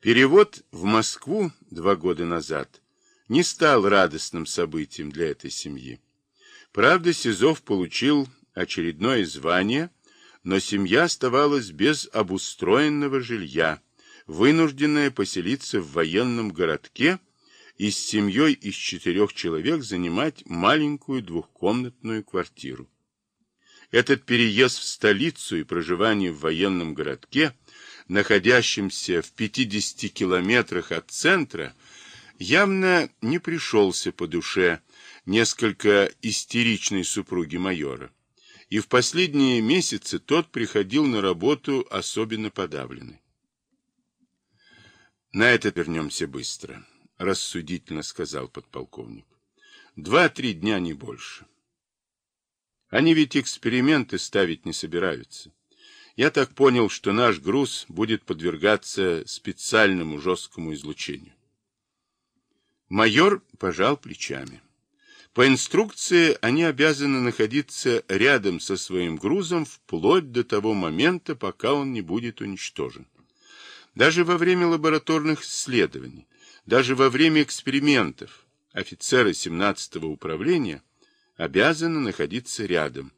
Перевод в Москву два года назад не стал радостным событием для этой семьи. Правда, Сизов получил очередное звание, но семья оставалась без обустроенного жилья, вынужденная поселиться в военном городке и с семьей из четырех человек занимать маленькую двухкомнатную квартиру. Этот переезд в столицу и проживание в военном городке, находящемся в 50 километрах от центра, явно не пришелся по душе несколько истеричной супруги майора. И в последние месяцы тот приходил на работу особенно подавленный. На это вернемся быстро, рассудительно сказал подполковник. Два-три дня, не больше. Они ведь эксперименты ставить не собираются. Я так понял, что наш груз будет подвергаться специальному жесткому излучению. Майор пожал плечами. По инструкции они обязаны находиться рядом со своим грузом вплоть до того момента, пока он не будет уничтожен. Даже во время лабораторных исследований, даже во время экспериментов офицеры 17-го управления обязаны находиться рядом,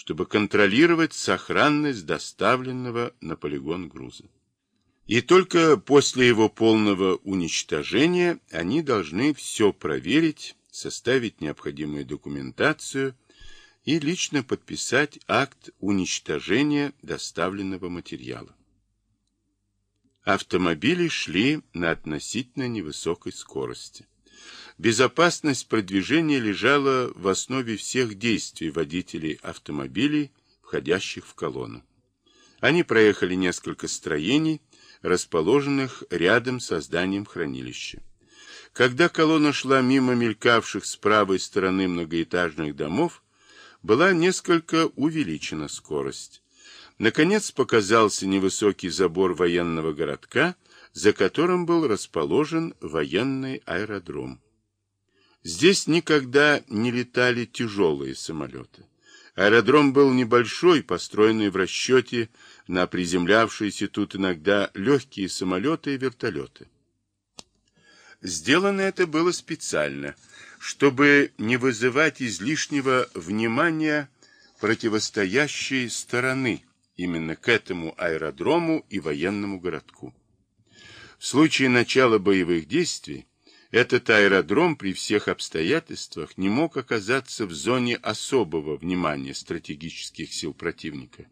чтобы контролировать сохранность доставленного на полигон груза. И только после его полного уничтожения они должны все проверить, составить необходимую документацию и лично подписать акт уничтожения доставленного материала. Автомобили шли на относительно невысокой скорости. Безопасность продвижения лежала в основе всех действий водителей автомобилей, входящих в колонну. Они проехали несколько строений, расположенных рядом со зданием хранилища. Когда колонна шла мимо мелькавших с правой стороны многоэтажных домов, была несколько увеличена скорость. Наконец показался невысокий забор военного городка, за которым был расположен военный аэродром. Здесь никогда не летали тяжелые самолеты. Аэродром был небольшой, построенный в расчете на приземлявшиеся тут иногда легкие самолеты и вертолеты. Сделано это было специально, чтобы не вызывать излишнего внимания противостоящей стороны именно к этому аэродрому и военному городку. В случае начала боевых действий этот аэродром при всех обстоятельствах не мог оказаться в зоне особого внимания стратегических сил противника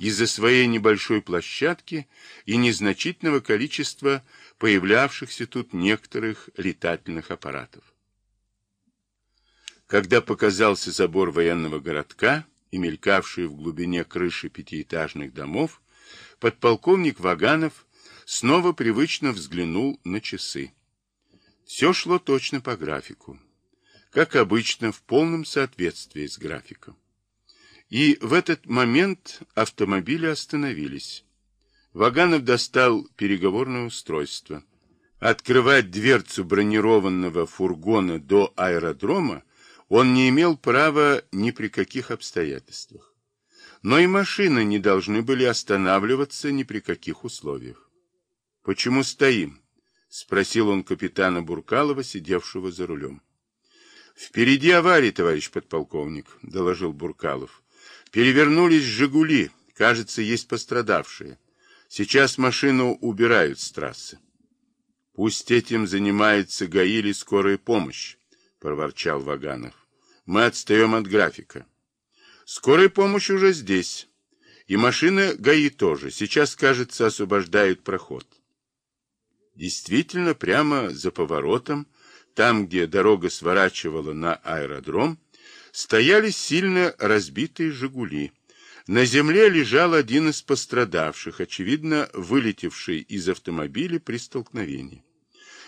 из-за своей небольшой площадки и незначительного количества появлявшихся тут некоторых летательных аппаратов. Когда показался забор военного городка, и мелькавшие в глубине крыши пятиэтажных домов, подполковник Ваганов снова привычно взглянул на часы. Все шло точно по графику, как обычно, в полном соответствии с графиком. И в этот момент автомобили остановились. Ваганов достал переговорное устройство. Открывать дверцу бронированного фургона до аэродрома он не имел права ни при каких обстоятельствах. Но и машины не должны были останавливаться ни при каких условиях. «Почему стоим?» — спросил он капитана Буркалова, сидевшего за рулем. «Впереди авария, товарищ подполковник», — доложил Буркалов. «Перевернулись «Жигули». Кажется, есть пострадавшие. Сейчас машину убирают с трассы». «Пусть этим занимается ГАИ или скорая помощь», — проворчал Ваганов. Мы отстаем от графика. Скорая помощь уже здесь. И машины ГАИ тоже. Сейчас, кажется, освобождают проход. Действительно, прямо за поворотом, там, где дорога сворачивала на аэродром, стояли сильно разбитые «Жигули». На земле лежал один из пострадавших, очевидно, вылетевший из автомобиля при столкновении.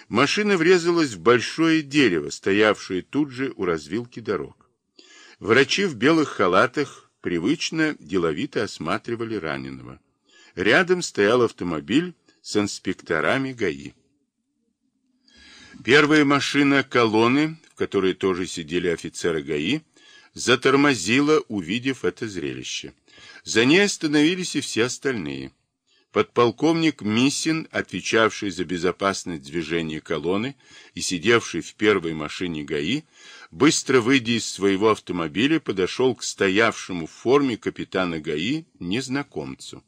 Машина врезалась в большое дерево, стоявшее тут же у развилки дорог. Врачи в белых халатах привычно деловито осматривали раненого. Рядом стоял автомобиль с инспекторами ГАИ. Первая машина колонны, в которой тоже сидели офицеры ГАИ, затормозила, увидев это зрелище. За ней остановились и все остальные. Подполковник Миссин, отвечавший за безопасность движения колонны и сидевший в первой машине ГАИ, быстро выйдя из своего автомобиля, подошел к стоявшему в форме капитана ГАИ незнакомцу.